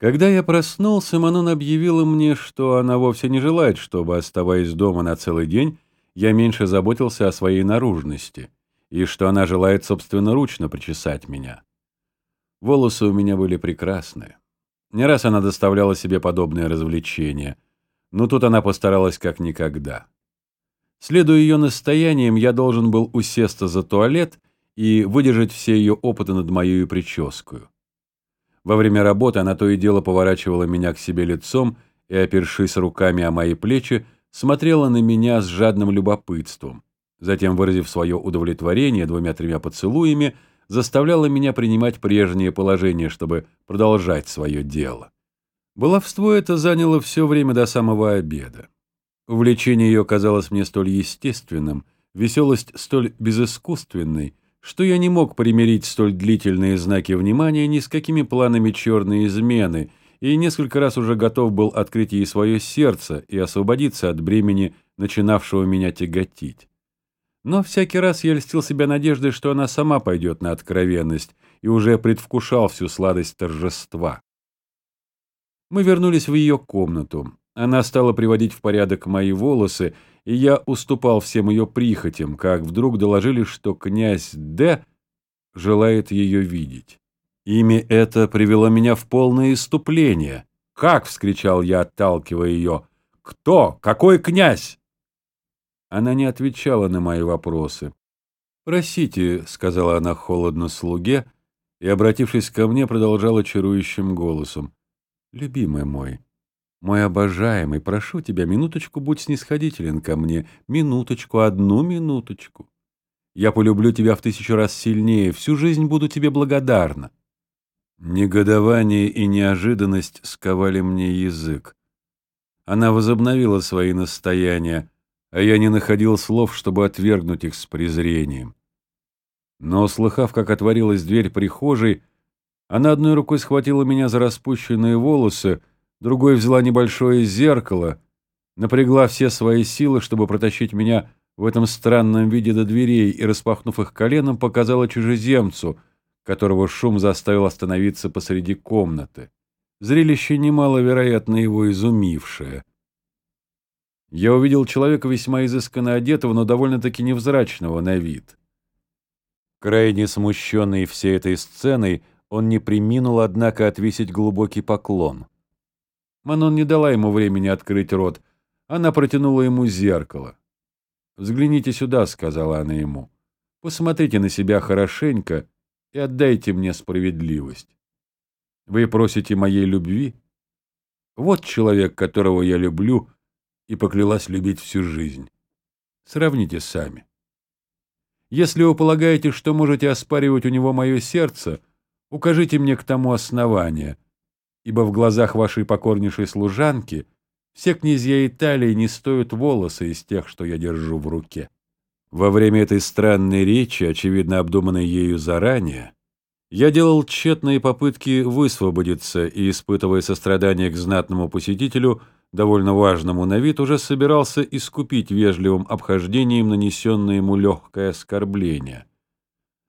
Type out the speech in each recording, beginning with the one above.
Когда я проснулся, Манон объявила мне, что она вовсе не желает, чтобы, оставаясь дома на целый день, я меньше заботился о своей наружности, и что она желает собственноручно причесать меня. Волосы у меня были прекрасные. Не раз она доставляла себе подобные развлечения, но тут она постаралась как никогда. Следуя ее настояниям, я должен был усесться за туалет и выдержать все ее опыты над моей прической. Во время работы она то и дело поворачивала меня к себе лицом и, опершись руками о мои плечи, смотрела на меня с жадным любопытством. Затем, выразив свое удовлетворение двумя-тремя поцелуями, заставляла меня принимать прежнее положение, чтобы продолжать свое дело. Баловство это заняло все время до самого обеда. Увлечение ее казалось мне столь естественным, веселость столь безыскусственной, что я не мог примирить столь длительные знаки внимания ни с какими планами черной измены, и несколько раз уже готов был открыть ей свое сердце и освободиться от бремени, начинавшего меня тяготить. Но всякий раз я льстил себя надеждой, что она сама пойдет на откровенность, и уже предвкушал всю сладость торжества. Мы вернулись в ее комнату. Она стала приводить в порядок мои волосы, и я уступал всем ее прихотям, как вдруг доложили, что князь Д. желает ее видеть. Имя это привело меня в полное иступление. «Как?» — вскричал я, отталкивая ее. «Кто? Какой князь?» Она не отвечала на мои вопросы. «Просите», — сказала она холодно слуге, и, обратившись ко мне, продолжала чарующим голосом. «Любимый мой, мой обожаемый, прошу тебя, минуточку будь снисходителен ко мне, минуточку, одну минуточку. Я полюблю тебя в тысячу раз сильнее, всю жизнь буду тебе благодарна». Негодование и неожиданность сковали мне язык. Она возобновила свои настояния, а я не находил слов, чтобы отвергнуть их с презрением. Но, услыхав, как отворилась дверь прихожей, она одной рукой схватила меня за распущенные волосы, другой взяла небольшое зеркало, напрягла все свои силы, чтобы протащить меня в этом странном виде до дверей и, распахнув их коленом, показала чужеземцу, которого шум заставил остановиться посреди комнаты. Зрелище немаловероятно его изумившее. Я увидел человека весьма изысканно одетого, но довольно-таки невзрачного на вид. Крайне смущенный всей этой сценой, он не приминул, однако, отвесить глубокий поклон. Манон не дала ему времени открыть рот. Она протянула ему зеркало. «Взгляните сюда», — сказала она ему. «Посмотрите на себя хорошенько и отдайте мне справедливость. Вы просите моей любви? Вот человек, которого я люблю и поклялась любить всю жизнь. Сравните сами. Если вы полагаете, что можете оспаривать у него мое сердце, укажите мне к тому основание — ибо в глазах вашей покорнейшей служанки все князья Италии не стоят волосы из тех, что я держу в руке. Во время этой странной речи, очевидно обдуманной ею заранее, я делал тщетные попытки высвободиться и, испытывая сострадание к знатному посетителю, довольно важному на вид, уже собирался искупить вежливым обхождением нанесенное ему легкое оскорбление.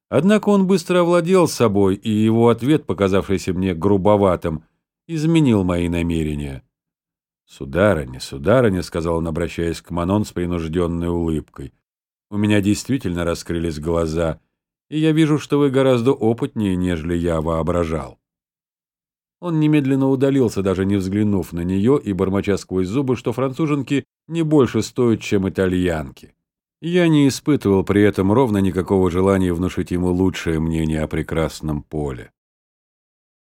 Однако он быстро овладел собой, и его ответ, показавшийся мне грубоватым, изменил мои намерения. «Сударыня, сударыня», — сказал он, обращаясь к Манон с принужденной улыбкой, — «у меня действительно раскрылись глаза, и я вижу, что вы гораздо опытнее, нежели я воображал». Он немедленно удалился, даже не взглянув на нее и бормоча сквозь зубы, что француженки не больше стоят, чем итальянки. Я не испытывал при этом ровно никакого желания внушить ему лучшее мнение о прекрасном поле.